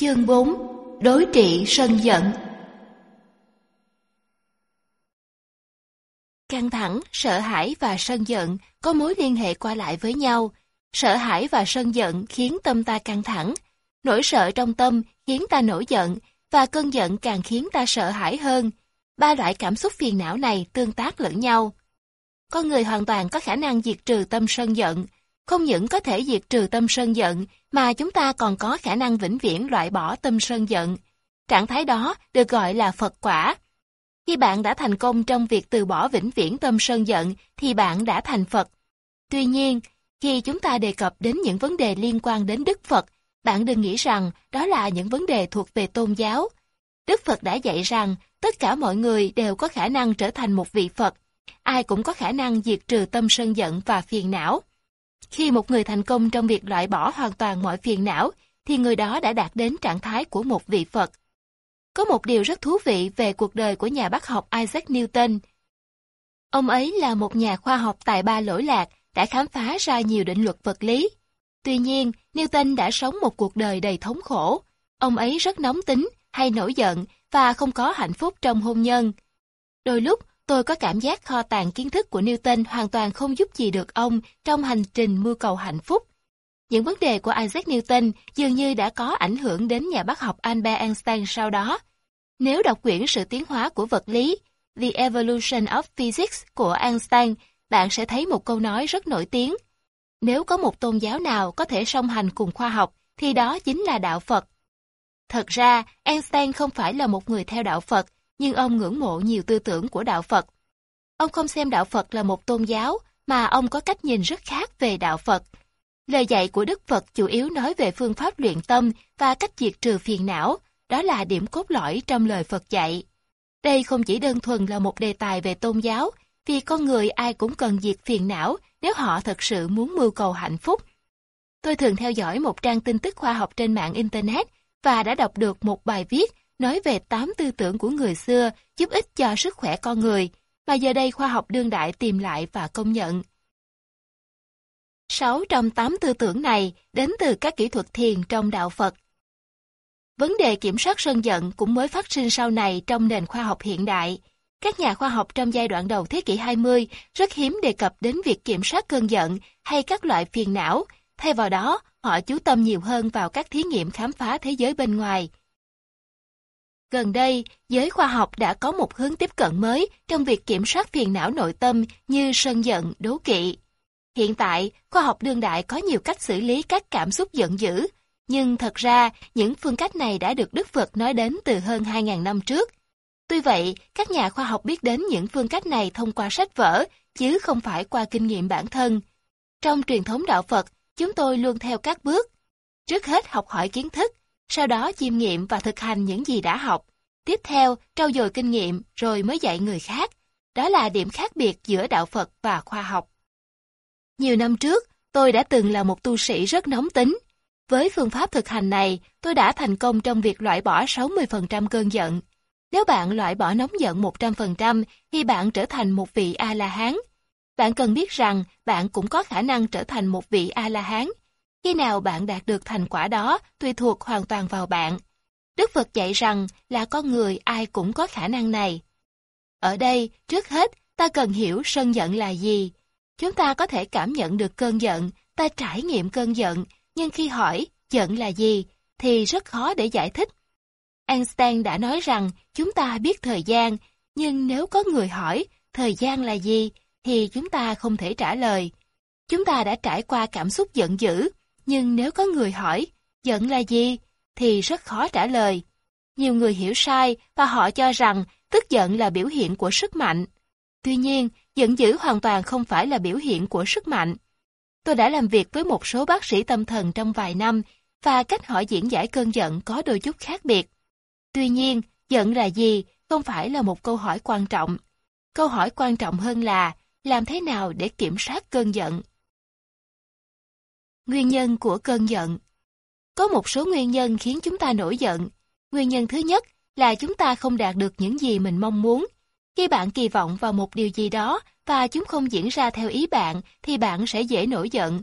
Chương 4 Đối trị sân giận Căng thẳng, sợ hãi và sân giận có mối liên hệ qua lại với nhau. Sợ hãi và sân giận khiến tâm ta căng thẳng. Nỗi sợ trong tâm khiến ta nổi giận và cơn giận càng khiến ta sợ hãi hơn. Ba loại cảm xúc phiền não này tương tác lẫn nhau. Con người hoàn toàn có khả năng diệt trừ tâm sân giận. Không những có thể diệt trừ tâm sân giận, mà chúng ta còn có khả năng vĩnh viễn loại bỏ tâm sân giận. Trạng thái đó được gọi là Phật quả. Khi bạn đã thành công trong việc từ bỏ vĩnh viễn tâm sân giận, thì bạn đã thành Phật. Tuy nhiên, khi chúng ta đề cập đến những vấn đề liên quan đến Đức Phật, bạn đừng nghĩ rằng đó là những vấn đề thuộc về tôn giáo. Đức Phật đã dạy rằng tất cả mọi người đều có khả năng trở thành một vị Phật. Ai cũng có khả năng diệt trừ tâm sân giận và phiền não. Khi một người thành công trong việc loại bỏ hoàn toàn mọi phiền não, thì người đó đã đạt đến trạng thái của một vị Phật. Có một điều rất thú vị về cuộc đời của nhà bác học Isaac Newton. Ông ấy là một nhà khoa học tài ba lỗi lạc, đã khám phá ra nhiều định luật vật lý. Tuy nhiên, Newton đã sống một cuộc đời đầy thống khổ. Ông ấy rất nóng tính, hay nổi giận và không có hạnh phúc trong hôn nhân. Đôi lúc, tôi có cảm giác kho tàng kiến thức của Newton hoàn toàn không giúp gì được ông trong hành trình mưu cầu hạnh phúc. Những vấn đề của Isaac Newton dường như đã có ảnh hưởng đến nhà bác học Albert Einstein sau đó. Nếu đọc quyển Sự tiến hóa của vật lý, The Evolution of Physics của Einstein, bạn sẽ thấy một câu nói rất nổi tiếng. Nếu có một tôn giáo nào có thể song hành cùng khoa học, thì đó chính là đạo Phật. Thật ra, Einstein không phải là một người theo đạo Phật, nhưng ông ngưỡng mộ nhiều tư tưởng của đạo Phật. Ông không xem đạo Phật là một tôn giáo, mà ông có cách nhìn rất khác về đạo Phật. Lời dạy của Đức Phật chủ yếu nói về phương pháp luyện tâm và cách diệt trừ phiền não, đó là điểm cốt lõi trong lời Phật dạy. Đây không chỉ đơn thuần là một đề tài về tôn giáo, vì con người ai cũng cần diệt phiền não nếu họ thật sự muốn mưu cầu hạnh phúc. Tôi thường theo dõi một trang tin tức khoa học trên mạng Internet và đã đọc được một bài viết nói về tám tư tưởng của người xưa giúp ích cho sức khỏe con người, mà giờ đây khoa học đương đại tìm lại và công nhận. 6 trong 8 tư tưởng này đến từ các kỹ thuật thiền trong đạo Phật. Vấn đề kiểm soát sân giận cũng mới phát sinh sau này trong nền khoa học hiện đại. Các nhà khoa học trong giai đoạn đầu thế kỷ 20 rất hiếm đề cập đến việc kiểm soát cơn giận hay các loại phiền não, thay vào đó họ chú tâm nhiều hơn vào các thí nghiệm khám phá thế giới bên ngoài. Gần đây, giới khoa học đã có một hướng tiếp cận mới trong việc kiểm soát phiền não nội tâm như sân giận, đố kỵ. Hiện tại, khoa học đương đại có nhiều cách xử lý các cảm xúc giận dữ, nhưng thật ra những phương cách này đã được Đức Phật nói đến từ hơn 2.000 năm trước. Tuy vậy, các nhà khoa học biết đến những phương cách này thông qua sách vở, chứ không phải qua kinh nghiệm bản thân. Trong truyền thống đạo Phật, chúng tôi luôn theo các bước. Trước hết học hỏi kiến thức, sau đó chiêm nghiệm và thực hành những gì đã học. Tiếp theo, trau dồi kinh nghiệm rồi mới dạy người khác. Đó là điểm khác biệt giữa đạo Phật và khoa học. Nhiều năm trước, tôi đã từng là một tu sĩ rất nóng tính. Với phương pháp thực hành này, tôi đã thành công trong việc loại bỏ 60% cơn giận. Nếu bạn loại bỏ nóng giận 100%, thì bạn trở thành một vị A-la-hán. Bạn cần biết rằng bạn cũng có khả năng trở thành một vị A-la-hán. Khi nào bạn đạt được thành quả đó tùy thuộc hoàn toàn vào bạn. Đức Phật dạy rằng là con người ai cũng có khả năng này. Ở đây, trước hết, ta cần hiểu sân giận là gì. Chúng ta có thể cảm nhận được cơn giận, ta trải nghiệm cơn giận, nhưng khi hỏi giận là gì, thì rất khó để giải thích. Einstein đã nói rằng chúng ta biết thời gian, nhưng nếu có người hỏi thời gian là gì, thì chúng ta không thể trả lời. Chúng ta đã trải qua cảm xúc giận dữ, nhưng nếu có người hỏi giận là gì, thì rất khó trả lời. Nhiều người hiểu sai và họ cho rằng tức giận là biểu hiện của sức mạnh. Tuy nhiên, giận dữ hoàn toàn không phải là biểu hiện của sức mạnh. Tôi đã làm việc với một số bác sĩ tâm thần trong vài năm và cách họ diễn giải cơn giận có đôi chút khác biệt. Tuy nhiên, giận là gì không phải là một câu hỏi quan trọng. Câu hỏi quan trọng hơn là làm thế nào để kiểm soát cơn giận. Nguyên nhân của cơn giận Có một số nguyên nhân khiến chúng ta nổi giận. Nguyên nhân thứ nhất là chúng ta không đạt được những gì mình mong muốn. Khi bạn kỳ vọng vào một điều gì đó và chúng không diễn ra theo ý bạn thì bạn sẽ dễ nổi giận.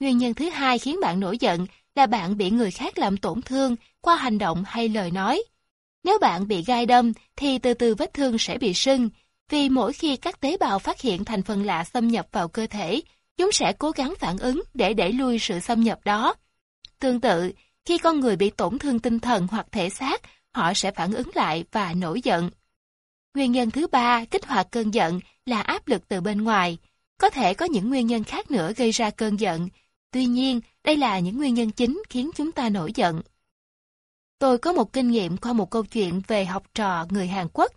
Nguyên nhân thứ hai khiến bạn nổi giận là bạn bị người khác làm tổn thương qua hành động hay lời nói. Nếu bạn bị gai đâm thì từ từ vết thương sẽ bị sưng, vì mỗi khi các tế bào phát hiện thành phần lạ xâm nhập vào cơ thể, chúng sẽ cố gắng phản ứng để đẩy lui sự xâm nhập đó. Tương tự, khi con người bị tổn thương tinh thần hoặc thể xác, họ sẽ phản ứng lại và nổi giận. Nguyên nhân thứ ba kích hoạt cơn giận là áp lực từ bên ngoài. Có thể có những nguyên nhân khác nữa gây ra cơn giận. Tuy nhiên, đây là những nguyên nhân chính khiến chúng ta nổi giận. Tôi có một kinh nghiệm qua một câu chuyện về học trò người Hàn Quốc.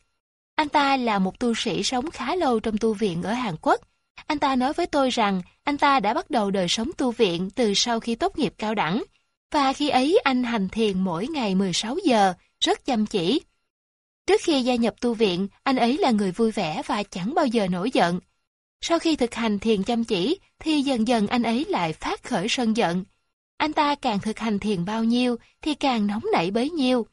Anh ta là một tu sĩ sống khá lâu trong tu viện ở Hàn Quốc. Anh ta nói với tôi rằng anh ta đã bắt đầu đời sống tu viện từ sau khi tốt nghiệp cao đẳng. Và khi ấy anh hành thiền mỗi ngày 16 giờ, rất chăm chỉ. Trước khi gia nhập tu viện, anh ấy là người vui vẻ và chẳng bao giờ nổi giận. Sau khi thực hành thiền chăm chỉ, thì dần dần anh ấy lại phát khởi sân giận. Anh ta càng thực hành thiền bao nhiêu, thì càng nóng nảy bấy nhiêu.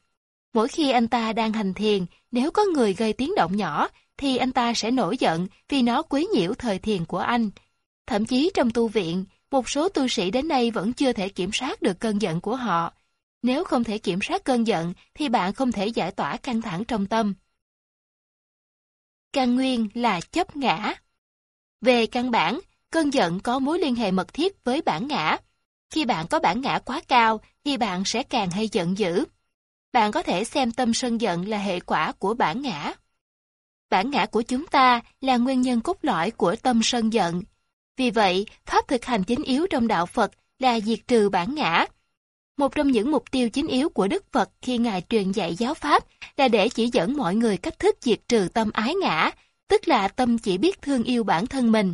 Mỗi khi anh ta đang hành thiền, nếu có người gây tiếng động nhỏ, thì anh ta sẽ nổi giận vì nó quấy nhiễu thời thiền của anh. Thậm chí trong tu viện, một số tu sĩ đến nay vẫn chưa thể kiểm soát được cơn giận của họ. Nếu không thể kiểm soát cơn giận, thì bạn không thể giải tỏa căng thẳng trong tâm. Căn nguyên là chấp ngã. Về căn bản, cơn giận có mối liên hệ mật thiết với bản ngã. Khi bạn có bản ngã quá cao, thì bạn sẽ càng hay giận dữ. Bạn có thể xem tâm sân giận là hệ quả của bản ngã. Bản ngã của chúng ta là nguyên nhân cốt lõi của tâm sân giận. Vì vậy, pháp thực hành chính yếu trong đạo Phật là diệt trừ bản ngã. Một trong những mục tiêu chính yếu của Đức Phật khi Ngài truyền dạy giáo Pháp là để chỉ dẫn mọi người cách thức diệt trừ tâm ái ngã, tức là tâm chỉ biết thương yêu bản thân mình.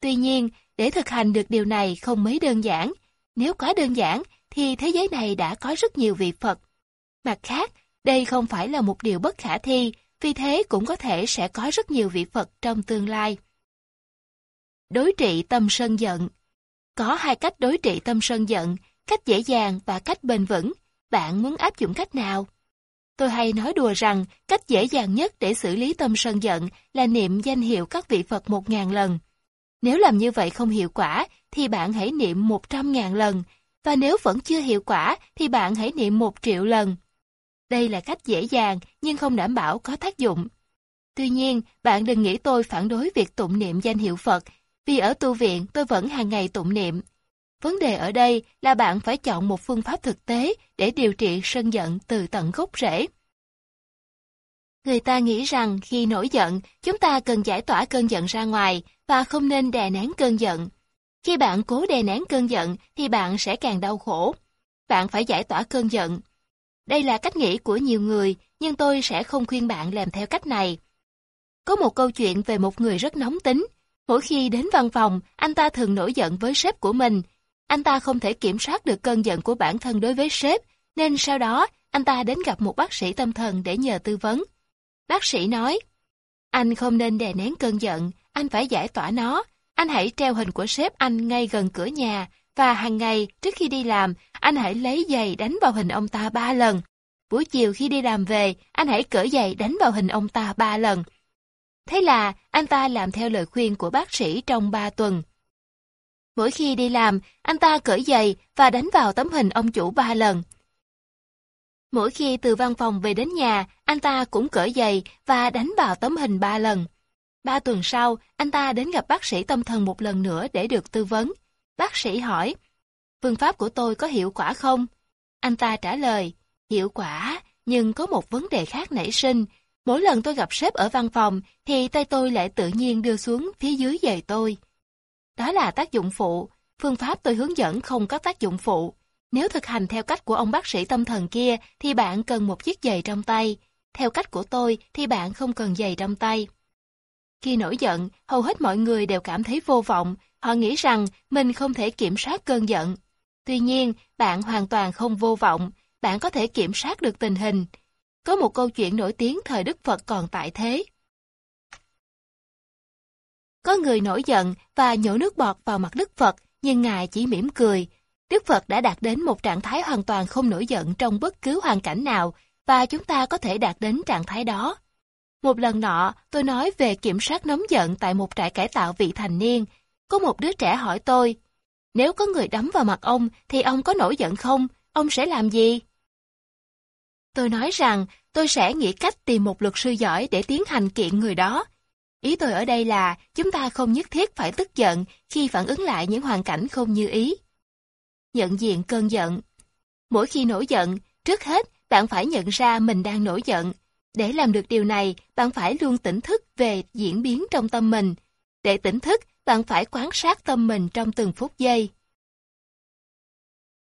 Tuy nhiên, để thực hành được điều này không mấy đơn giản. Nếu quá đơn giản, thì thế giới này đã có rất nhiều vị Phật. Mặt khác, đây không phải là một điều bất khả thi, vì thế cũng có thể sẽ có rất nhiều vị Phật trong tương lai. Đối trị tâm sân giận Có hai cách đối trị tâm sân giận, cách dễ dàng và cách bền vững. Bạn muốn áp dụng cách nào? Tôi hay nói đùa rằng cách dễ dàng nhất để xử lý tâm sân giận là niệm danh hiệu các vị Phật một ngàn lần. Nếu làm như vậy không hiệu quả, thì bạn hãy niệm một trăm ngàn lần, và nếu vẫn chưa hiệu quả, thì bạn hãy niệm một triệu lần. Đây là cách dễ dàng, nhưng không đảm bảo có tác dụng. Tuy nhiên, bạn đừng nghĩ tôi phản đối việc tụng niệm danh hiệu Phật, vì ở tu viện tôi vẫn hàng ngày tụng niệm. Vấn đề ở đây là bạn phải chọn một phương pháp thực tế để điều trị sân giận từ tận gốc rễ. Người ta nghĩ rằng khi nổi giận, chúng ta cần giải tỏa cơn giận ra ngoài và không nên đè nén cơn giận. Khi bạn cố đè nén cơn giận thì bạn sẽ càng đau khổ. Bạn phải giải tỏa cơn giận. Đây là cách nghĩ của nhiều người, nhưng tôi sẽ không khuyên bạn làm theo cách này. Có một câu chuyện về một người rất nóng tính. Mỗi khi đến văn phòng, anh ta thường nổi giận với sếp của mình. Anh ta không thể kiểm soát được cơn giận của bản thân đối với sếp, nên sau đó anh ta đến gặp một bác sĩ tâm thần để nhờ tư vấn. Bác sĩ nói, anh không nên đè nén cơn giận, anh phải giải tỏa nó. Anh hãy treo hình của sếp anh ngay gần cửa nhà, và hàng ngày trước khi đi làm, anh hãy lấy giày đánh vào hình ông ta ba lần. Buổi chiều khi đi làm về, anh hãy cởi giày đánh vào hình ông ta ba lần. Thế là anh ta làm theo lời khuyên của bác sĩ trong ba tuần. Mỗi khi đi làm, anh ta cởi giày và đánh vào tấm hình ông chủ ba lần. Mỗi khi từ văn phòng về đến nhà, anh ta cũng cởi giày và đánh vào tấm hình ba lần. Ba tuần sau, anh ta đến gặp bác sĩ tâm thần một lần nữa để được tư vấn. Bác sĩ hỏi, phương pháp của tôi có hiệu quả không? Anh ta trả lời, hiệu quả, nhưng có một vấn đề khác nảy sinh. Mỗi lần tôi gặp sếp ở văn phòng, thì tay tôi lại tự nhiên đưa xuống phía dưới giày tôi. Đó là tác dụng phụ, phương pháp tôi hướng dẫn không có tác dụng phụ. Nếu thực hành theo cách của ông bác sĩ tâm thần kia, thì bạn cần một chiếc giày trong tay. Theo cách của tôi, thì bạn không cần giày trong tay. Khi nổi giận, hầu hết mọi người đều cảm thấy vô vọng, họ nghĩ rằng mình không thể kiểm soát cơn giận. Tuy nhiên, bạn hoàn toàn không vô vọng, bạn có thể kiểm soát được tình hình. Có một câu chuyện nổi tiếng thời Đức Phật còn tại thế. Có người nổi giận và nhổ nước bọt vào mặt Đức Phật, nhưng Ngài chỉ mỉm cười. Đức Phật đã đạt đến một trạng thái hoàn toàn không nổi giận trong bất cứ hoàn cảnh nào, và chúng ta có thể đạt đến trạng thái đó. Một lần nọ, tôi nói về kiểm soát nóng giận tại một trại cải tạo vị thành niên. Có một đứa trẻ hỏi tôi, Nếu có người đấm vào mặt ông thì ông có nổi giận không? Ông sẽ làm gì? Tôi nói rằng tôi sẽ nghĩ cách tìm một luật sư giỏi để tiến hành kiện người đó. Ý tôi ở đây là chúng ta không nhất thiết phải tức giận khi phản ứng lại những hoàn cảnh không như ý. Nhận diện cơn giận Mỗi khi nổi giận, trước hết bạn phải nhận ra mình đang nổi giận. Để làm được điều này, bạn phải luôn tỉnh thức về diễn biến trong tâm mình. Để tỉnh thức, bạn phải quan sát tâm mình trong từng phút giây.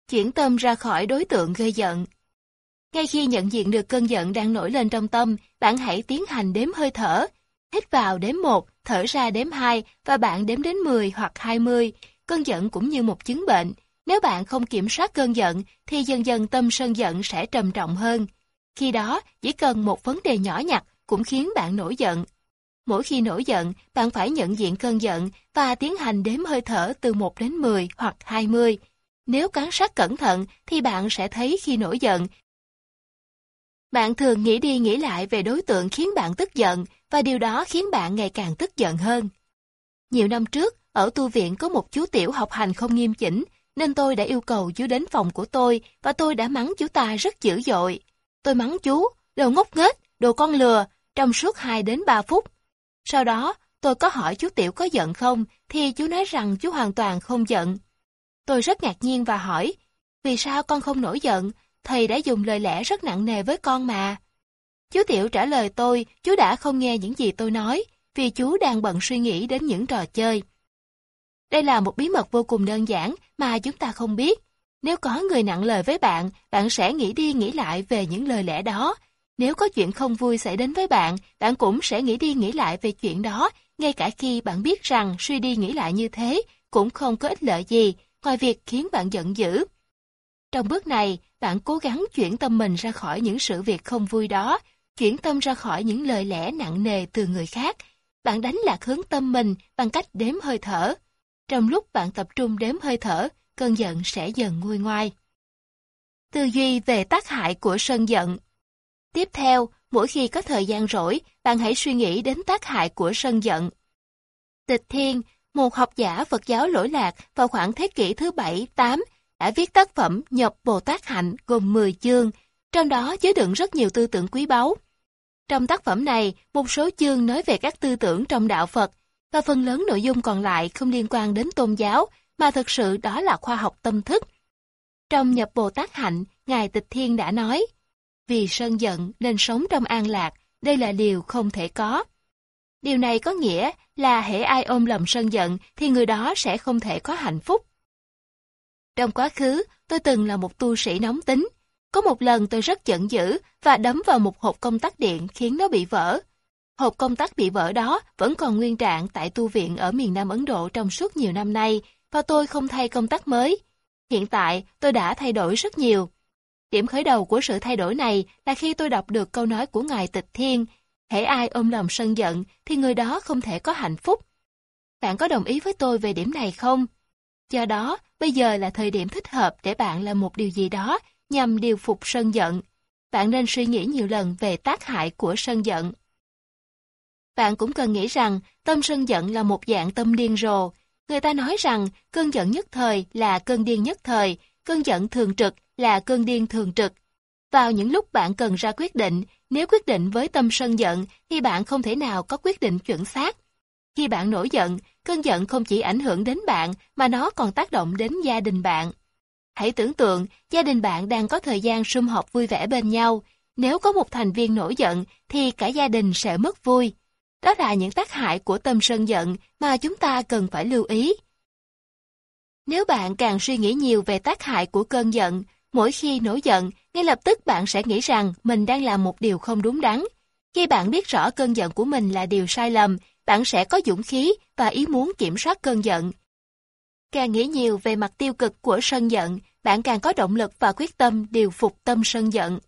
Chuyển tâm ra khỏi đối tượng gây giận. Ngay khi nhận diện được cơn giận đang nổi lên trong tâm, bạn hãy tiến hành đếm hơi thở. Hít vào đếm 1, thở ra đếm 2 và bạn đếm đến 10 hoặc 20. Cơn giận cũng như một chứng bệnh. Nếu bạn không kiểm soát cơn giận, thì dần dần tâm sân giận sẽ trầm trọng hơn. Khi đó, chỉ cần một vấn đề nhỏ nhặt cũng khiến bạn nổi giận. Mỗi khi nổi giận, bạn phải nhận diện cơn giận và tiến hành đếm hơi thở từ 1 đến 10 hoặc 20. Nếu quan sát cẩn thận thì bạn sẽ thấy khi nổi giận. Bạn thường nghĩ đi nghĩ lại về đối tượng khiến bạn tức giận và điều đó khiến bạn ngày càng tức giận hơn. Nhiều năm trước, ở tu viện có một chú tiểu học hành không nghiêm chỉnh, nên tôi đã yêu cầu chú đến phòng của tôi và tôi đã mắng chú ta rất dữ dội. Tôi mắng chú, đồ ngốc nghếch, đồ con lừa, trong suốt 2 đến 3 phút. Sau đó, tôi có hỏi chú Tiểu có giận không, thì chú nói rằng chú hoàn toàn không giận. Tôi rất ngạc nhiên và hỏi, vì sao con không nổi giận, thầy đã dùng lời lẽ rất nặng nề với con mà. Chú Tiểu trả lời tôi, chú đã không nghe những gì tôi nói, vì chú đang bận suy nghĩ đến những trò chơi. Đây là một bí mật vô cùng đơn giản mà chúng ta không biết. Nếu có người nặng lời với bạn, bạn sẽ nghĩ đi nghĩ lại về những lời lẽ đó. Nếu có chuyện không vui xảy đến với bạn, bạn cũng sẽ nghĩ đi nghĩ lại về chuyện đó, ngay cả khi bạn biết rằng suy đi nghĩ lại như thế cũng không có ích lợi gì, ngoài việc khiến bạn giận dữ. Trong bước này, bạn cố gắng chuyển tâm mình ra khỏi những sự việc không vui đó, chuyển tâm ra khỏi những lời lẽ nặng nề từ người khác. Bạn đánh lạc hướng tâm mình bằng cách đếm hơi thở. Trong lúc bạn tập trung đếm hơi thở, cơn giận sẽ dần nguôi ngoai. Tư duy về tác hại của sân giận Tiếp theo, mỗi khi có thời gian rỗi, bạn hãy suy nghĩ đến tác hại của sân giận. Tịch Thiên, một học giả Phật giáo lỗi lạc vào khoảng thế kỷ thứ 7-8, đã viết tác phẩm Nhập Bồ Tát Hạnh gồm 10 chương, trong đó chứa đựng rất nhiều tư tưởng quý báu. Trong tác phẩm này, một số chương nói về các tư tưởng trong đạo Phật, và phần lớn nội dung còn lại không liên quan đến tôn giáo, mà thực sự đó là khoa học tâm thức. Trong nhập Bồ Tát Hạnh, Ngài Tịch Thiên đã nói, vì sân giận nên sống trong an lạc, đây là điều không thể có. Điều này có nghĩa là hễ ai ôm lòng sân giận thì người đó sẽ không thể có hạnh phúc. Trong quá khứ, tôi từng là một tu sĩ nóng tính. Có một lần tôi rất giận dữ và đấm vào một hộp công tắc điện khiến nó bị vỡ. Hộp công tắc bị vỡ đó vẫn còn nguyên trạng tại tu viện ở miền Nam Ấn Độ trong suốt nhiều năm nay và tôi không thay công tắc mới. Hiện tại, tôi đã thay đổi rất nhiều. Điểm khởi đầu của sự thay đổi này là khi tôi đọc được câu nói của Ngài Tịch Thiên, hễ ai ôm lòng sân giận thì người đó không thể có hạnh phúc. Bạn có đồng ý với tôi về điểm này không? Do đó, bây giờ là thời điểm thích hợp để bạn làm một điều gì đó nhằm điều phục sân giận. Bạn nên suy nghĩ nhiều lần về tác hại của sân giận. Bạn cũng cần nghĩ rằng tâm sân giận là một dạng tâm điên rồ. Người ta nói rằng cơn giận nhất thời là cơn điên nhất thời, cơn giận thường trực là cơn điên thường trực. Vào những lúc bạn cần ra quyết định, nếu quyết định với tâm sân giận thì bạn không thể nào có quyết định chuẩn xác. Khi bạn nổi giận, cơn giận không chỉ ảnh hưởng đến bạn mà nó còn tác động đến gia đình bạn. Hãy tưởng tượng gia đình bạn đang có thời gian sum họp vui vẻ bên nhau. Nếu có một thành viên nổi giận thì cả gia đình sẽ mất vui. Đó là những tác hại của tâm sân giận mà chúng ta cần phải lưu ý. Nếu bạn càng suy nghĩ nhiều về tác hại của cơn giận, mỗi khi nổi giận, ngay lập tức bạn sẽ nghĩ rằng mình đang làm một điều không đúng đắn. Khi bạn biết rõ cơn giận của mình là điều sai lầm, bạn sẽ có dũng khí và ý muốn kiểm soát cơn giận. Càng nghĩ nhiều về mặt tiêu cực của sân giận, bạn càng có động lực và quyết tâm điều phục tâm sân giận.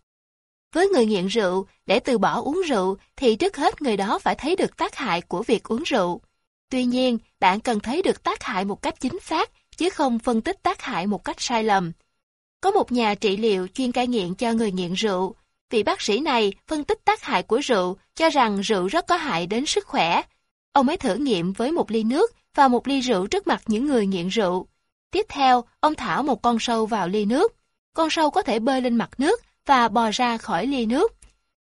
Với người nghiện rượu, để từ bỏ uống rượu thì trước hết người đó phải thấy được tác hại của việc uống rượu. Tuy nhiên, bạn cần thấy được tác hại một cách chính xác, chứ không phân tích tác hại một cách sai lầm. Có một nhà trị liệu chuyên cai nghiện cho người nghiện rượu. Vị bác sĩ này phân tích tác hại của rượu, cho rằng rượu rất có hại đến sức khỏe. Ông ấy thử nghiệm với một ly nước và một ly rượu trước mặt những người nghiện rượu. Tiếp theo, ông thả một con sâu vào ly nước. Con sâu có thể bơi lên mặt nước và bò ra khỏi ly nước.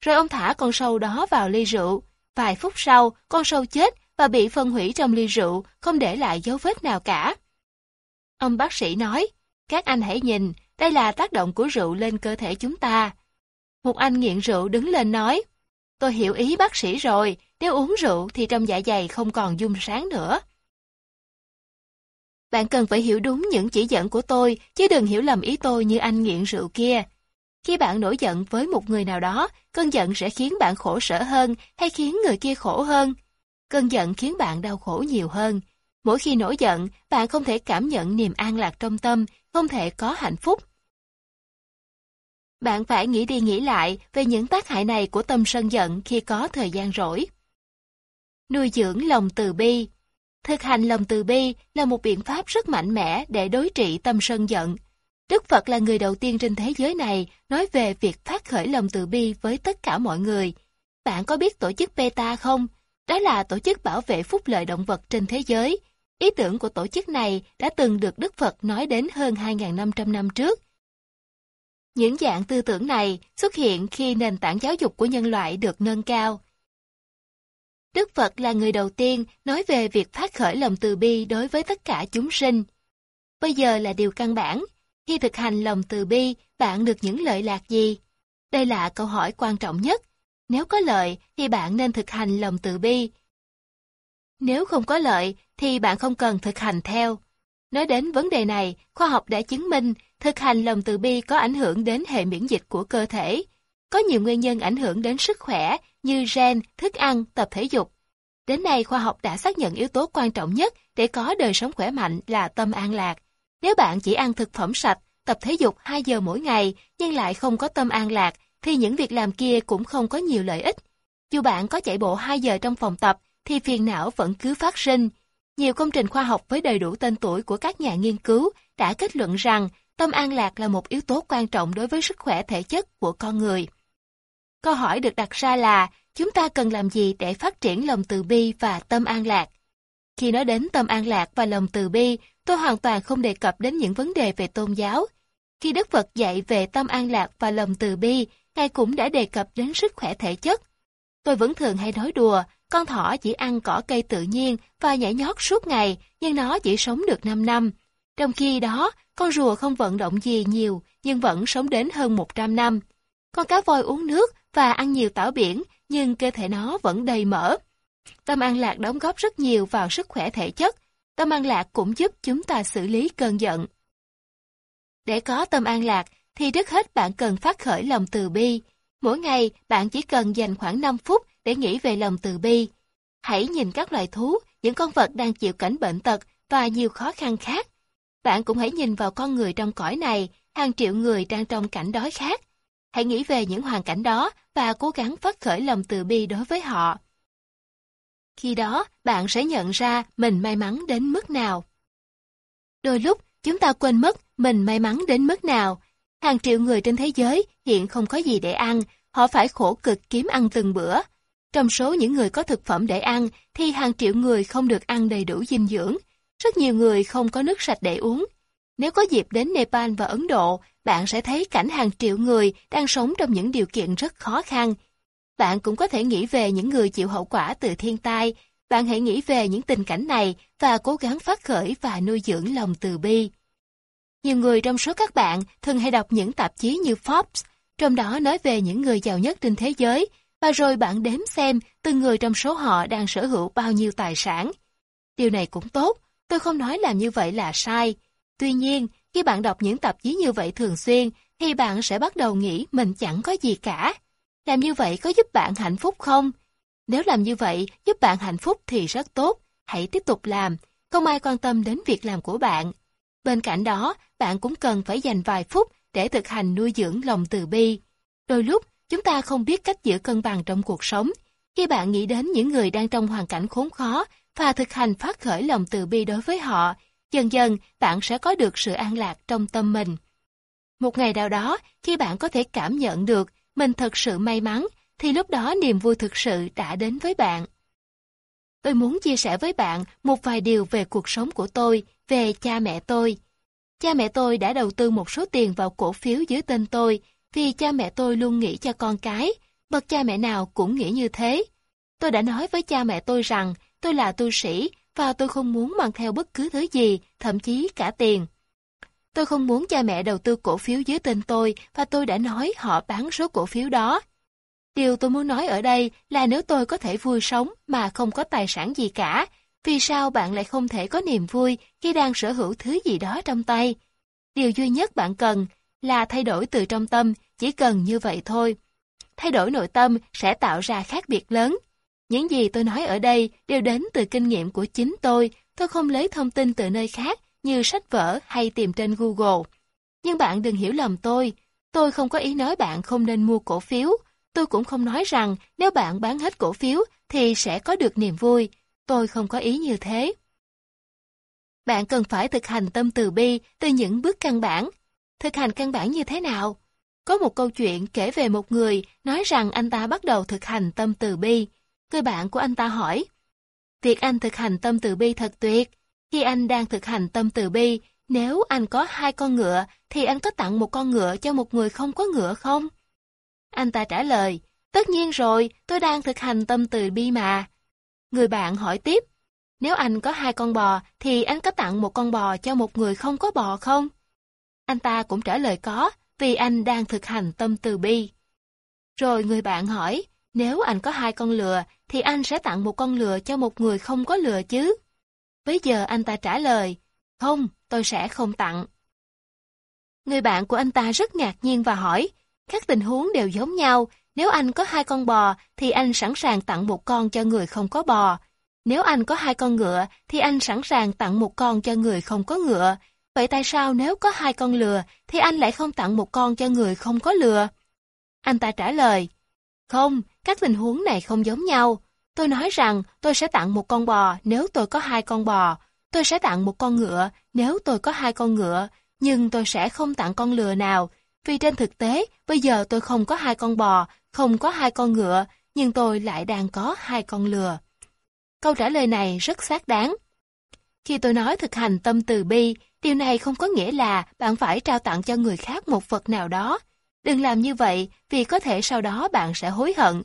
Rồi ông thả con sâu đó vào ly rượu. Vài phút sau, con sâu chết và bị phân hủy trong ly rượu, không để lại dấu vết nào cả. Ông bác sĩ nói, các anh hãy nhìn, đây là tác động của rượu lên cơ thể chúng ta. Một anh nghiện rượu đứng lên nói, tôi hiểu ý bác sĩ rồi, nếu uống rượu thì trong dạ dày không còn dung sáng nữa. Bạn cần phải hiểu đúng những chỉ dẫn của tôi, chứ đừng hiểu lầm ý tôi như anh nghiện rượu kia. Khi bạn nổi giận với một người nào đó, cơn giận sẽ khiến bạn khổ sở hơn hay khiến người kia khổ hơn. Cơn giận khiến bạn đau khổ nhiều hơn. Mỗi khi nổi giận, bạn không thể cảm nhận niềm an lạc trong tâm, không thể có hạnh phúc. Bạn phải nghĩ đi nghĩ lại về những tác hại này của tâm sân giận khi có thời gian rỗi. Nuôi dưỡng lòng từ bi Thực hành lòng từ bi là một biện pháp rất mạnh mẽ để đối trị tâm sân giận. Đức Phật là người đầu tiên trên thế giới này nói về việc phát khởi lòng từ bi với tất cả mọi người. Bạn có biết tổ chức PETA không? Đó là tổ chức bảo vệ phúc lợi động vật trên thế giới. Ý tưởng của tổ chức này đã từng được Đức Phật nói đến hơn 2.500 năm trước. Những dạng tư tưởng này xuất hiện khi nền tảng giáo dục của nhân loại được nâng cao. Đức Phật là người đầu tiên nói về việc phát khởi lòng từ bi đối với tất cả chúng sinh. Bây giờ là điều căn bản. Khi thực hành lòng từ bi, bạn được những lợi lạc gì? Đây là câu hỏi quan trọng nhất. Nếu có lợi, thì bạn nên thực hành lòng từ bi. Nếu không có lợi, thì bạn không cần thực hành theo. Nói đến vấn đề này, khoa học đã chứng minh thực hành lòng từ bi có ảnh hưởng đến hệ miễn dịch của cơ thể. Có nhiều nguyên nhân ảnh hưởng đến sức khỏe như gen, thức ăn, tập thể dục. Đến nay khoa học đã xác nhận yếu tố quan trọng nhất để có đời sống khỏe mạnh là tâm an lạc. Nếu bạn chỉ ăn thực phẩm sạch, tập thể dục 2 giờ mỗi ngày nhưng lại không có tâm an lạc thì những việc làm kia cũng không có nhiều lợi ích. Dù bạn có chạy bộ 2 giờ trong phòng tập thì phiền não vẫn cứ phát sinh. Nhiều công trình khoa học với đầy đủ tên tuổi của các nhà nghiên cứu đã kết luận rằng tâm an lạc là một yếu tố quan trọng đối với sức khỏe thể chất của con người. Câu hỏi được đặt ra là chúng ta cần làm gì để phát triển lòng từ bi và tâm an lạc? Khi nói đến tâm an lạc và lòng từ bi, tôi hoàn toàn không đề cập đến những vấn đề về tôn giáo. Khi Đức Phật dạy về tâm an lạc và lòng từ bi, Ngài cũng đã đề cập đến sức khỏe thể chất. Tôi vẫn thường hay nói đùa, con thỏ chỉ ăn cỏ cây tự nhiên và nhảy nhót suốt ngày, nhưng nó chỉ sống được 5 năm. Trong khi đó, con rùa không vận động gì nhiều, nhưng vẫn sống đến hơn 100 năm. Con cá voi uống nước và ăn nhiều tảo biển, nhưng cơ thể nó vẫn đầy mỡ. Tâm an lạc đóng góp rất nhiều vào sức khỏe thể chất. Tâm an lạc cũng giúp chúng ta xử lý cơn giận. Để có tâm an lạc, thì trước hết bạn cần phát khởi lòng từ bi. Mỗi ngày, bạn chỉ cần dành khoảng 5 phút để nghĩ về lòng từ bi. Hãy nhìn các loài thú, những con vật đang chịu cảnh bệnh tật và nhiều khó khăn khác. Bạn cũng hãy nhìn vào con người trong cõi này, hàng triệu người đang trong cảnh đói khát. Hãy nghĩ về những hoàn cảnh đó và cố gắng phát khởi lòng từ bi đối với họ. Khi đó, bạn sẽ nhận ra mình may mắn đến mức nào. Đôi lúc, chúng ta quên mất mình may mắn đến mức nào. Hàng triệu người trên thế giới hiện không có gì để ăn, họ phải khổ cực kiếm ăn từng bữa. Trong số những người có thực phẩm để ăn, thì hàng triệu người không được ăn đầy đủ dinh dưỡng. Rất nhiều người không có nước sạch để uống. Nếu có dịp đến Nepal và Ấn Độ, bạn sẽ thấy cảnh hàng triệu người đang sống trong những điều kiện rất khó khăn. Bạn cũng có thể nghĩ về những người chịu hậu quả từ thiên tai. Bạn hãy nghĩ về những tình cảnh này và cố gắng phát khởi và nuôi dưỡng lòng từ bi. Nhiều người trong số các bạn thường hay đọc những tạp chí như Forbes, trong đó nói về những người giàu nhất trên thế giới, và rồi bạn đếm xem từng người trong số họ đang sở hữu bao nhiêu tài sản. Điều này cũng tốt, tôi không nói làm như vậy là sai. Tuy nhiên, khi bạn đọc những tạp chí như vậy thường xuyên, thì bạn sẽ bắt đầu nghĩ mình chẳng có gì cả. Làm như vậy có giúp bạn hạnh phúc không? Nếu làm như vậy giúp bạn hạnh phúc thì rất tốt, hãy tiếp tục làm, không ai quan tâm đến việc làm của bạn. Bên cạnh đó, bạn cũng cần phải dành vài phút để thực hành nuôi dưỡng lòng từ bi. Đôi lúc, chúng ta không biết cách giữ cân bằng trong cuộc sống. Khi bạn nghĩ đến những người đang trong hoàn cảnh khốn khó và thực hành phát khởi lòng từ bi đối với họ, dần dần bạn sẽ có được sự an lạc trong tâm mình. Một ngày nào đó, khi bạn có thể cảm nhận được mình thật sự may mắn, thì lúc đó niềm vui thực sự đã đến với bạn. Tôi muốn chia sẻ với bạn một vài điều về cuộc sống của tôi, về cha mẹ tôi. Cha mẹ tôi đã đầu tư một số tiền vào cổ phiếu dưới tên tôi, vì cha mẹ tôi luôn nghĩ cho con cái, bậc cha mẹ nào cũng nghĩ như thế. Tôi đã nói với cha mẹ tôi rằng tôi là tu sĩ và tôi không muốn mang theo bất cứ thứ gì, thậm chí cả tiền. Tôi không muốn cha mẹ đầu tư cổ phiếu dưới tên tôi và tôi đã nói họ bán số cổ phiếu đó. Điều tôi muốn nói ở đây là nếu tôi có thể vui sống mà không có tài sản gì cả, vì sao bạn lại không thể có niềm vui khi đang sở hữu thứ gì đó trong tay? Điều duy nhất bạn cần là thay đổi từ trong tâm, chỉ cần như vậy thôi. Thay đổi nội tâm sẽ tạo ra khác biệt lớn. Những gì tôi nói ở đây đều đến từ kinh nghiệm của chính tôi, tôi không lấy thông tin từ nơi khác như sách vở hay tìm trên Google. Nhưng bạn đừng hiểu lầm tôi, tôi không có ý nói bạn không nên mua cổ phiếu, tôi cũng không nói rằng nếu bạn bán hết cổ phiếu thì sẽ có được niềm vui, tôi không có ý như thế. Bạn cần phải thực hành tâm từ bi từ những bước căn bản. Thực hành căn bản như thế nào? Có một câu chuyện kể về một người nói rằng anh ta bắt đầu thực hành tâm từ bi. Người bạn của anh ta hỏi, Việc anh thực hành tâm từ bi thật tuyệt. Khi anh đang thực hành tâm từ bi, nếu anh có hai con ngựa, thì anh có tặng một con ngựa cho một người không có ngựa không? Anh ta trả lời, tất nhiên rồi, tôi đang thực hành tâm từ bi mà. Người bạn hỏi tiếp, nếu anh có hai con bò, thì anh có tặng một con bò cho một người không có bò không? Anh ta cũng trả lời có, vì anh đang thực hành tâm từ bi. Rồi người bạn hỏi, nếu anh có hai con lừa, thì anh sẽ tặng một con lừa cho một người không có lừa chứ? Bây giờ anh ta trả lời, không, tôi sẽ không tặng. Người bạn của anh ta rất ngạc nhiên và hỏi, các tình huống đều giống nhau, nếu anh có hai con bò thì anh sẵn sàng tặng một con cho người không có bò. Nếu anh có hai con ngựa thì anh sẵn sàng tặng một con cho người không có ngựa. Vậy tại sao nếu có hai con lừa thì anh lại không tặng một con cho người không có lừa? Anh ta trả lời, không, các tình huống này không giống nhau. Tôi nói rằng tôi sẽ tặng một con bò nếu tôi có hai con bò. Tôi sẽ tặng một con ngựa nếu tôi có hai con ngựa. Nhưng tôi sẽ không tặng con lừa nào. Vì trên thực tế, bây giờ tôi không có hai con bò, không có hai con ngựa, nhưng tôi lại đang có hai con lừa. Câu trả lời này rất xác đáng. Khi tôi nói thực hành tâm từ bi, điều này không có nghĩa là bạn phải trao tặng cho người khác một vật nào đó. Đừng làm như vậy vì có thể sau đó bạn sẽ hối hận.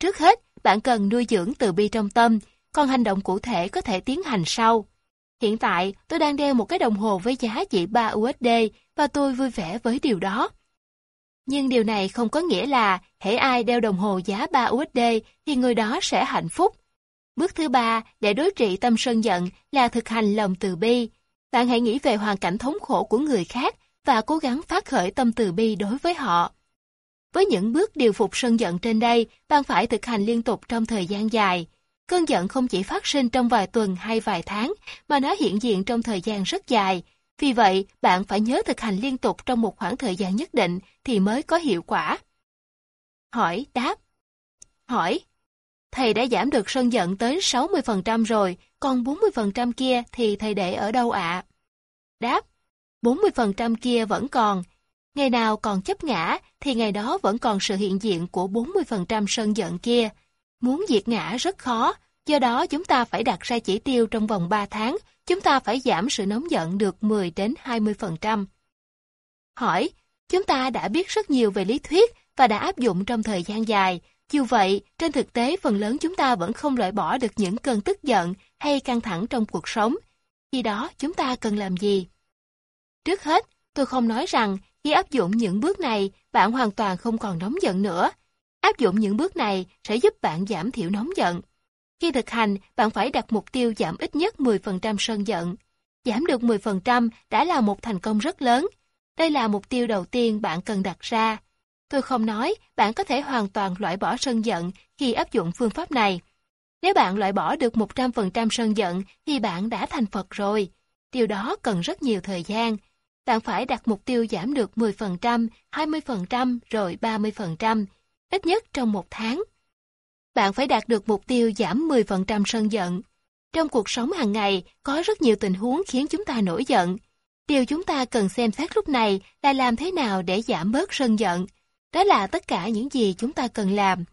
Trước hết, bạn cần nuôi dưỡng từ bi trong tâm, còn hành động cụ thể có thể tiến hành sau. Hiện tại, tôi đang đeo một cái đồng hồ với giá trị 3 USD và tôi vui vẻ với điều đó. Nhưng điều này không có nghĩa là hễ ai đeo đồng hồ giá 3 USD thì người đó sẽ hạnh phúc. Bước thứ ba để đối trị tâm sân giận là thực hành lòng từ bi. Bạn hãy nghĩ về hoàn cảnh thống khổ của người khác và cố gắng phát khởi tâm từ bi đối với họ. Với những bước điều phục sân giận trên đây, bạn phải thực hành liên tục trong thời gian dài. Cơn giận không chỉ phát sinh trong vài tuần hay vài tháng, mà nó hiện diện trong thời gian rất dài. Vì vậy, bạn phải nhớ thực hành liên tục trong một khoảng thời gian nhất định thì mới có hiệu quả. Hỏi, đáp. Hỏi, thầy đã giảm được sân giận tới 60% rồi, còn 40% kia thì thầy để ở đâu ạ? Đáp, 40% kia vẫn còn. Ngày nào còn chấp ngã thì ngày đó vẫn còn sự hiện diện của 40% sân giận kia. Muốn diệt ngã rất khó, do đó chúng ta phải đặt ra chỉ tiêu trong vòng 3 tháng, chúng ta phải giảm sự nóng giận được 10 đến 20%. Hỏi, chúng ta đã biết rất nhiều về lý thuyết và đã áp dụng trong thời gian dài. Dù vậy, trên thực tế phần lớn chúng ta vẫn không loại bỏ được những cơn tức giận hay căng thẳng trong cuộc sống. Khi đó, chúng ta cần làm gì? Trước hết, tôi không nói rằng khi áp dụng những bước này, bạn hoàn toàn không còn nóng giận nữa. Áp dụng những bước này sẽ giúp bạn giảm thiểu nóng giận. Khi thực hành, bạn phải đặt mục tiêu giảm ít nhất 10% sân giận. Giảm được 10% đã là một thành công rất lớn. Đây là mục tiêu đầu tiên bạn cần đặt ra. Tôi không nói bạn có thể hoàn toàn loại bỏ sân giận khi áp dụng phương pháp này. Nếu bạn loại bỏ được 100% sân giận thì bạn đã thành Phật rồi. Điều đó cần rất nhiều thời gian, bạn phải đặt mục tiêu giảm được 10%, 20% rồi 30%, ít nhất trong một tháng. Bạn phải đạt được mục tiêu giảm 10% sân giận. Trong cuộc sống hàng ngày, có rất nhiều tình huống khiến chúng ta nổi giận. Điều chúng ta cần xem xét lúc này là làm thế nào để giảm bớt sân giận. Đó là tất cả những gì chúng ta cần làm.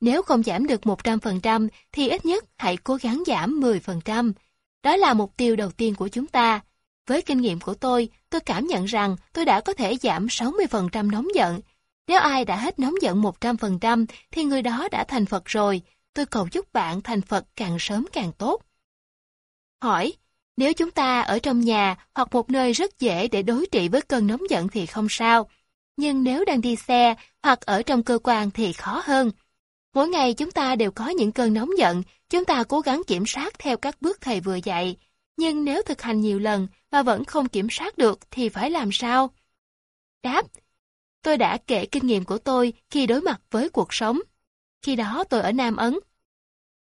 Nếu không giảm được 100% thì ít nhất hãy cố gắng giảm 10%. Đó là mục tiêu đầu tiên của chúng ta. Với kinh nghiệm của tôi, tôi cảm nhận rằng tôi đã có thể giảm 60% nóng giận. Nếu ai đã hết nóng giận 100% thì người đó đã thành Phật rồi. Tôi cầu chúc bạn thành Phật càng sớm càng tốt. Hỏi, nếu chúng ta ở trong nhà hoặc một nơi rất dễ để đối trị với cơn nóng giận thì không sao. Nhưng nếu đang đi xe hoặc ở trong cơ quan thì khó hơn. Mỗi ngày chúng ta đều có những cơn nóng giận, chúng ta cố gắng kiểm soát theo các bước thầy vừa dạy. Nhưng nếu thực hành nhiều lần mà vẫn không kiểm soát được thì phải làm sao? Đáp, tôi đã kể kinh nghiệm của tôi khi đối mặt với cuộc sống. Khi đó tôi ở Nam Ấn.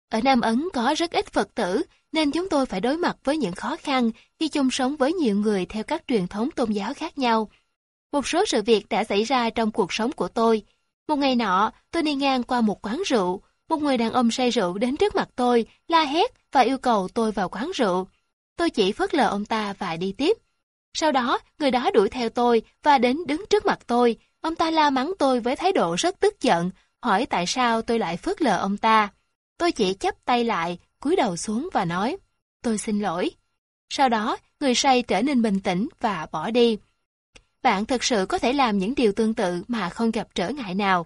Ở Nam Ấn có rất ít Phật tử, nên chúng tôi phải đối mặt với những khó khăn khi chung sống với nhiều người theo các truyền thống tôn giáo khác nhau. Một số sự việc đã xảy ra trong cuộc sống của tôi. Một ngày nọ, tôi đi ngang qua một quán rượu. Một người đàn ông say rượu đến trước mặt tôi, la hét và yêu cầu tôi vào quán rượu. Tôi chỉ phớt lờ ông ta và đi tiếp. Sau đó, người đó đuổi theo tôi và đến đứng trước mặt tôi. Ông ta la mắng tôi với thái độ rất tức giận, hỏi tại sao tôi lại phớt lờ ông ta. Tôi chỉ chắp tay lại, cúi đầu xuống và nói, tôi xin lỗi. Sau đó, người say trở nên bình tĩnh và bỏ đi. Bạn thực sự có thể làm những điều tương tự mà không gặp trở ngại nào.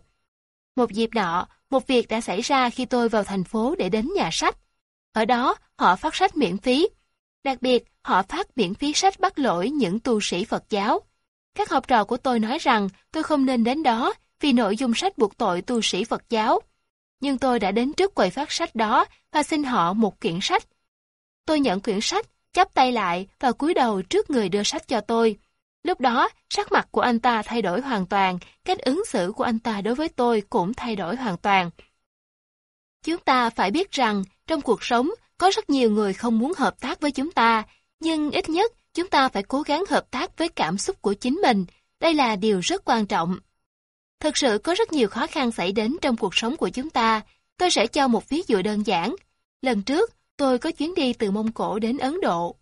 Một dịp nọ, một việc đã xảy ra khi tôi vào thành phố để đến nhà sách. Ở đó, họ phát sách miễn phí. Đặc biệt, họ phát miễn phí sách bắt lỗi những tu sĩ Phật giáo. Các học trò của tôi nói rằng tôi không nên đến đó vì nội dung sách buộc tội tu sĩ Phật giáo nhưng tôi đã đến trước quầy phát sách đó và xin họ một quyển sách. Tôi nhận quyển sách, chắp tay lại và cúi đầu trước người đưa sách cho tôi. Lúc đó, sắc mặt của anh ta thay đổi hoàn toàn, cách ứng xử của anh ta đối với tôi cũng thay đổi hoàn toàn. Chúng ta phải biết rằng, trong cuộc sống, có rất nhiều người không muốn hợp tác với chúng ta, nhưng ít nhất chúng ta phải cố gắng hợp tác với cảm xúc của chính mình. Đây là điều rất quan trọng. Thực sự có rất nhiều khó khăn xảy đến trong cuộc sống của chúng ta. Tôi sẽ cho một ví dụ đơn giản. Lần trước, tôi có chuyến đi từ Mông Cổ đến Ấn Độ.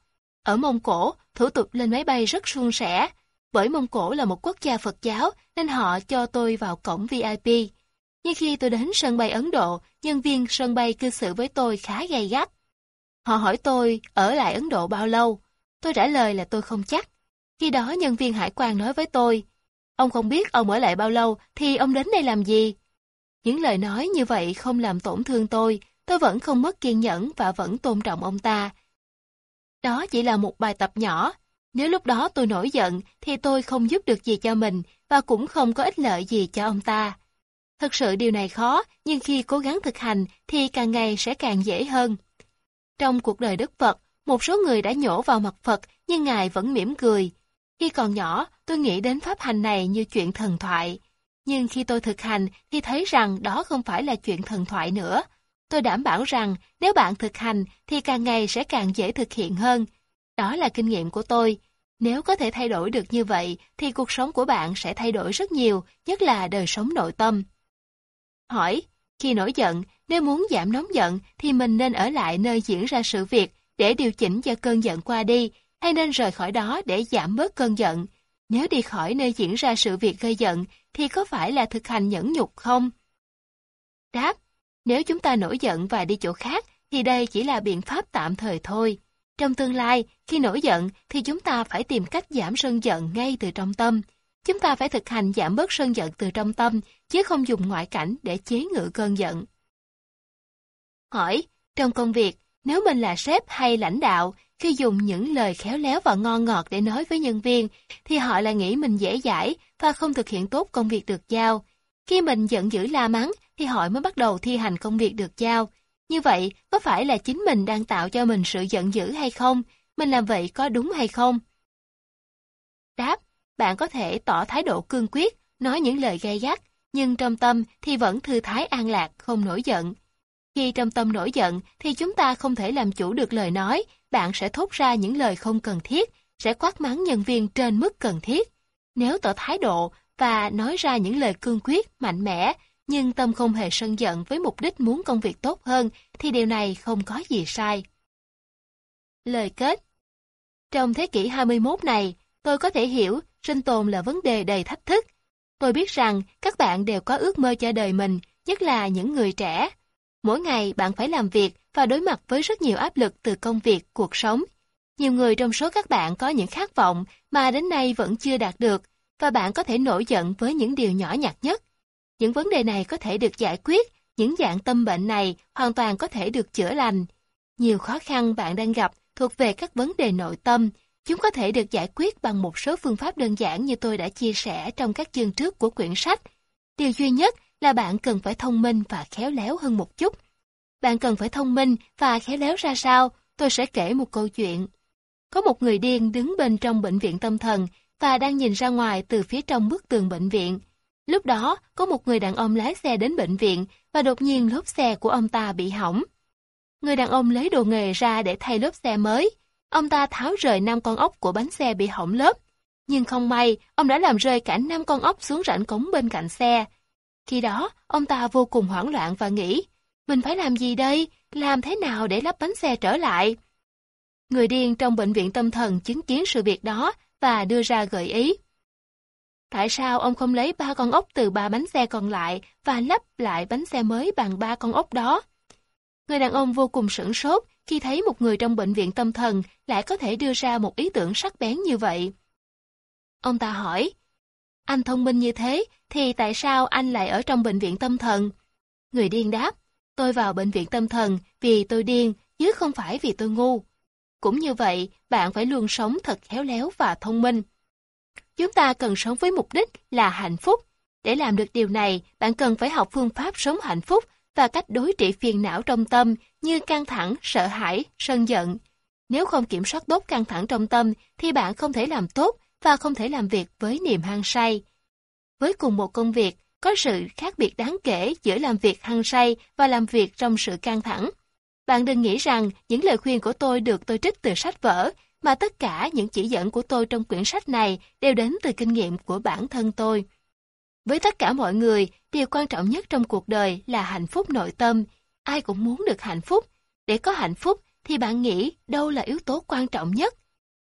Ở Mông Cổ, thủ tục lên máy bay rất suôn sẻ. Bởi Mông Cổ là một quốc gia Phật giáo nên họ cho tôi vào cổng VIP. Nhưng khi tôi đến sân bay Ấn Độ, nhân viên sân bay cư xử với tôi khá gay gắt. Họ hỏi tôi ở lại Ấn Độ bao lâu. Tôi trả lời là tôi không chắc. Khi đó nhân viên hải quan nói với tôi, Ông không biết ông ở lại bao lâu thì ông đến đây làm gì? Những lời nói như vậy không làm tổn thương tôi, tôi vẫn không mất kiên nhẫn và vẫn tôn trọng ông ta. Đó chỉ là một bài tập nhỏ. Nếu lúc đó tôi nổi giận thì tôi không giúp được gì cho mình và cũng không có ích lợi gì cho ông ta. Thực sự điều này khó, nhưng khi cố gắng thực hành thì càng ngày sẽ càng dễ hơn. Trong cuộc đời Đức Phật, một số người đã nhổ vào mặt Phật nhưng Ngài vẫn mỉm cười. Khi còn nhỏ, tôi nghĩ đến pháp hành này như chuyện thần thoại. Nhưng khi tôi thực hành thì thấy rằng đó không phải là chuyện thần thoại nữa. Tôi đảm bảo rằng nếu bạn thực hành thì càng ngày sẽ càng dễ thực hiện hơn. Đó là kinh nghiệm của tôi. Nếu có thể thay đổi được như vậy thì cuộc sống của bạn sẽ thay đổi rất nhiều, nhất là đời sống nội tâm. Hỏi, khi nổi giận, nếu muốn giảm nóng giận thì mình nên ở lại nơi diễn ra sự việc để điều chỉnh cho cơn giận qua đi hay nên rời khỏi đó để giảm bớt cơn giận. Nếu đi khỏi nơi diễn ra sự việc gây giận, thì có phải là thực hành nhẫn nhục không? Đáp, nếu chúng ta nổi giận và đi chỗ khác, thì đây chỉ là biện pháp tạm thời thôi. Trong tương lai, khi nổi giận, thì chúng ta phải tìm cách giảm sân giận ngay từ trong tâm. Chúng ta phải thực hành giảm bớt sân giận từ trong tâm, chứ không dùng ngoại cảnh để chế ngự cơn giận. Hỏi, trong công việc, nếu mình là sếp hay lãnh đạo, khi dùng những lời khéo léo và ngon ngọt để nói với nhân viên, thì họ lại nghĩ mình dễ dãi và không thực hiện tốt công việc được giao. Khi mình giận dữ la mắng, thì họ mới bắt đầu thi hành công việc được giao. Như vậy, có phải là chính mình đang tạo cho mình sự giận dữ hay không? Mình làm vậy có đúng hay không? Đáp, bạn có thể tỏ thái độ cương quyết, nói những lời gay gắt, nhưng trong tâm thì vẫn thư thái an lạc, không nổi giận. Khi trong tâm nổi giận thì chúng ta không thể làm chủ được lời nói, bạn sẽ thốt ra những lời không cần thiết, sẽ quát mắng nhân viên trên mức cần thiết. Nếu tỏ thái độ và nói ra những lời cương quyết, mạnh mẽ, nhưng tâm không hề sân giận với mục đích muốn công việc tốt hơn, thì điều này không có gì sai. Lời kết Trong thế kỷ 21 này, tôi có thể hiểu sinh tồn là vấn đề đầy thách thức. Tôi biết rằng các bạn đều có ước mơ cho đời mình, nhất là những người trẻ. Mỗi ngày bạn phải làm việc và đối mặt với rất nhiều áp lực từ công việc, cuộc sống. Nhiều người trong số các bạn có những khát vọng mà đến nay vẫn chưa đạt được, và bạn có thể nổi giận với những điều nhỏ nhặt nhất. Những vấn đề này có thể được giải quyết, những dạng tâm bệnh này hoàn toàn có thể được chữa lành. Nhiều khó khăn bạn đang gặp thuộc về các vấn đề nội tâm, chúng có thể được giải quyết bằng một số phương pháp đơn giản như tôi đã chia sẻ trong các chương trước của quyển sách. Điều duy nhất là bạn cần phải thông minh và khéo léo hơn một chút. Bạn cần phải thông minh và khéo léo ra sao? Tôi sẽ kể một câu chuyện. Có một người điên đứng bên trong bệnh viện tâm thần và đang nhìn ra ngoài từ phía trong bức tường bệnh viện. Lúc đó, có một người đàn ông lái xe đến bệnh viện và đột nhiên lốp xe của ông ta bị hỏng. Người đàn ông lấy đồ nghề ra để thay lốp xe mới. Ông ta tháo rời năm con ốc của bánh xe bị hỏng lớp. Nhưng không may, ông đã làm rơi cả năm con ốc xuống rãnh cống bên cạnh xe. Khi đó, ông ta vô cùng hoảng loạn và nghĩ, mình phải làm gì đây? Làm thế nào để lắp bánh xe trở lại? Người điên trong bệnh viện tâm thần chứng kiến sự việc đó và đưa ra gợi ý. Tại sao ông không lấy ba con ốc từ ba bánh xe còn lại và lắp lại bánh xe mới bằng ba con ốc đó? Người đàn ông vô cùng sửng sốt khi thấy một người trong bệnh viện tâm thần lại có thể đưa ra một ý tưởng sắc bén như vậy. Ông ta hỏi, anh thông minh như thế thì tại sao anh lại ở trong bệnh viện tâm thần? Người điên đáp, tôi vào bệnh viện tâm thần vì tôi điên chứ không phải vì tôi ngu. Cũng như vậy, bạn phải luôn sống thật khéo léo và thông minh. Chúng ta cần sống với mục đích là hạnh phúc. Để làm được điều này, bạn cần phải học phương pháp sống hạnh phúc và cách đối trị phiền não trong tâm như căng thẳng, sợ hãi, sân giận. Nếu không kiểm soát tốt căng thẳng trong tâm, thì bạn không thể làm tốt và không thể làm việc với niềm hăng say. Với cùng một công việc, có sự khác biệt đáng kể giữa làm việc hăng say và làm việc trong sự căng thẳng. Bạn đừng nghĩ rằng những lời khuyên của tôi được tôi trích từ sách vở, mà tất cả những chỉ dẫn của tôi trong quyển sách này đều đến từ kinh nghiệm của bản thân tôi. Với tất cả mọi người, điều quan trọng nhất trong cuộc đời là hạnh phúc nội tâm. Ai cũng muốn được hạnh phúc. Để có hạnh phúc thì bạn nghĩ đâu là yếu tố quan trọng nhất?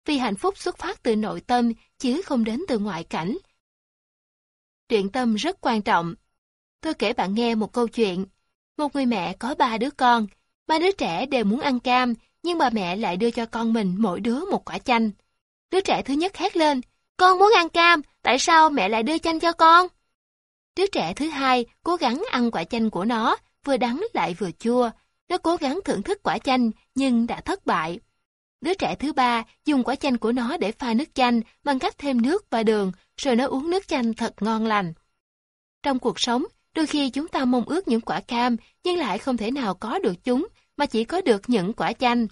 Vì hạnh phúc xuất phát từ nội tâm chứ không đến từ ngoại cảnh. Truyện tâm rất quan trọng. Tôi kể bạn nghe một câu chuyện. Một người mẹ có ba đứa con, Ba đứa trẻ đều muốn ăn cam, nhưng bà mẹ lại đưa cho con mình mỗi đứa một quả chanh. Đứa trẻ thứ nhất hét lên, con muốn ăn cam, tại sao mẹ lại đưa chanh cho con? Đứa trẻ thứ hai cố gắng ăn quả chanh của nó, vừa đắng lại vừa chua. Nó cố gắng thưởng thức quả chanh, nhưng đã thất bại. Đứa trẻ thứ ba dùng quả chanh của nó để pha nước chanh bằng cách thêm nước và đường, rồi nó uống nước chanh thật ngon lành. Trong cuộc sống, đôi khi chúng ta mong ước những quả cam, nhưng lại không thể nào có được chúng mà chỉ có được những quả chanh.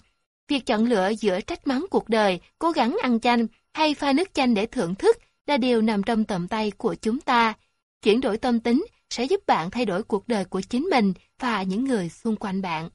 Việc chọn lựa giữa trách mắng cuộc đời, cố gắng ăn chanh hay pha nước chanh để thưởng thức là điều nằm trong tầm tay của chúng ta. Chuyển đổi tâm tính sẽ giúp bạn thay đổi cuộc đời của chính mình và những người xung quanh bạn.